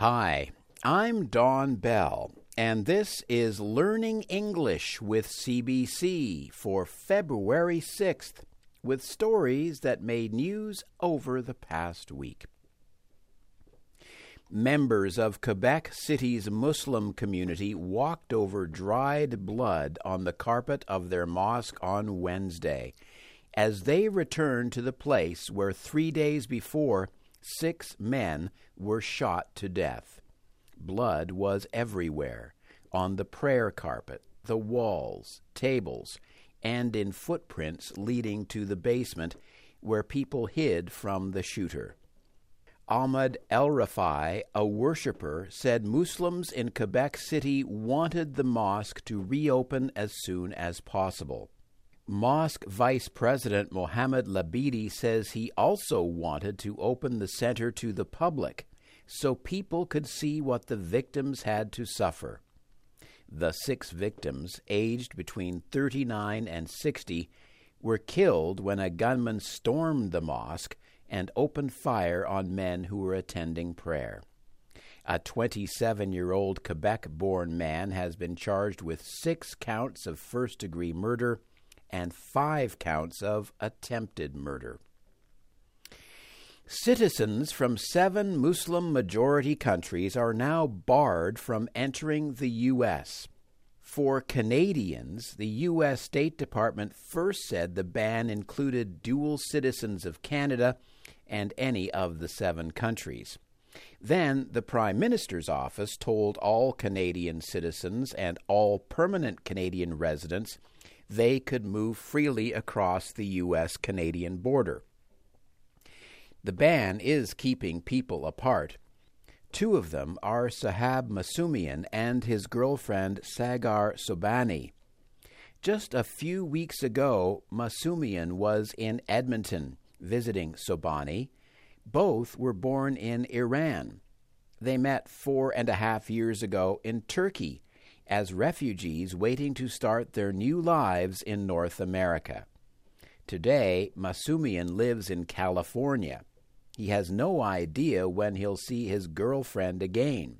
Hi, I'm Don Bell, and this is Learning English with CBC for February 6th, with stories that made news over the past week. Members of Quebec City's Muslim community walked over dried blood on the carpet of their mosque on Wednesday as they returned to the place where three days before six men were shot to death. Blood was everywhere on the prayer carpet, the walls, tables, and in footprints leading to the basement where people hid from the shooter. Ahmad El Rafai, a worshipper, said Muslims in Quebec City wanted the mosque to reopen as soon as possible. Mosque Vice President Mohammed Labidi says he also wanted to open the center to the public so people could see what the victims had to suffer. The six victims, aged between 39 and 60, were killed when a gunman stormed the mosque and opened fire on men who were attending prayer. A 27 year old Quebec born man has been charged with six counts of first degree murder and five counts of attempted murder. Citizens from seven Muslim majority countries are now barred from entering the U.S. For Canadians, the U.S. State Department first said the ban included dual citizens of Canada and any of the seven countries. Then the Prime Minister's office told all Canadian citizens and all permanent Canadian residents they could move freely across the U.S. Canadian border. The ban is keeping people apart. Two of them are Sahab Masumian and his girlfriend Sagar Sobhani. Just a few weeks ago, Masumian was in Edmonton visiting Sobhani. Both were born in Iran. They met four and a half years ago in Turkey as refugees waiting to start their new lives in North America. Today, Masumian lives in California. He has no idea when he'll see his girlfriend again.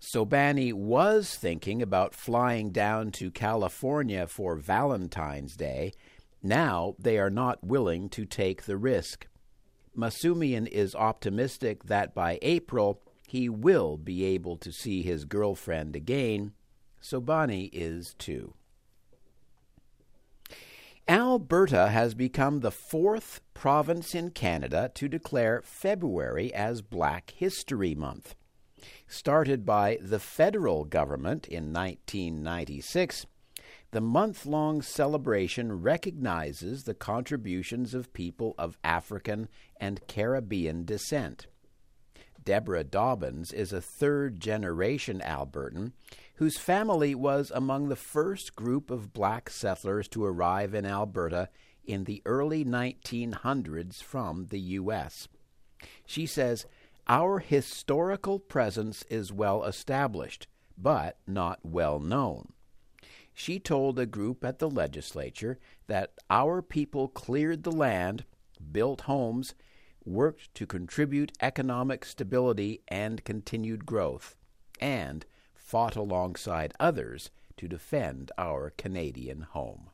Sobhani was thinking about flying down to California for Valentine's Day. Now they are not willing to take the risk. Masumian is optimistic that by April he will be able to see his girlfriend again Sobhani is too. Alberta has become the fourth province in Canada to declare February as Black History Month. Started by the federal government in 1996, the month long celebration recognizes the contributions of people of African and Caribbean descent. Deborah Dobbins is a third generation Albertan whose family was among the first group of black settlers to arrive in Alberta in the early 1900s from the U.S. She says, Our historical presence is well established, but not well known. She told a group at the legislature that our people cleared the land, built homes, worked to contribute economic stability and continued growth, and fought alongside others to defend our Canadian home.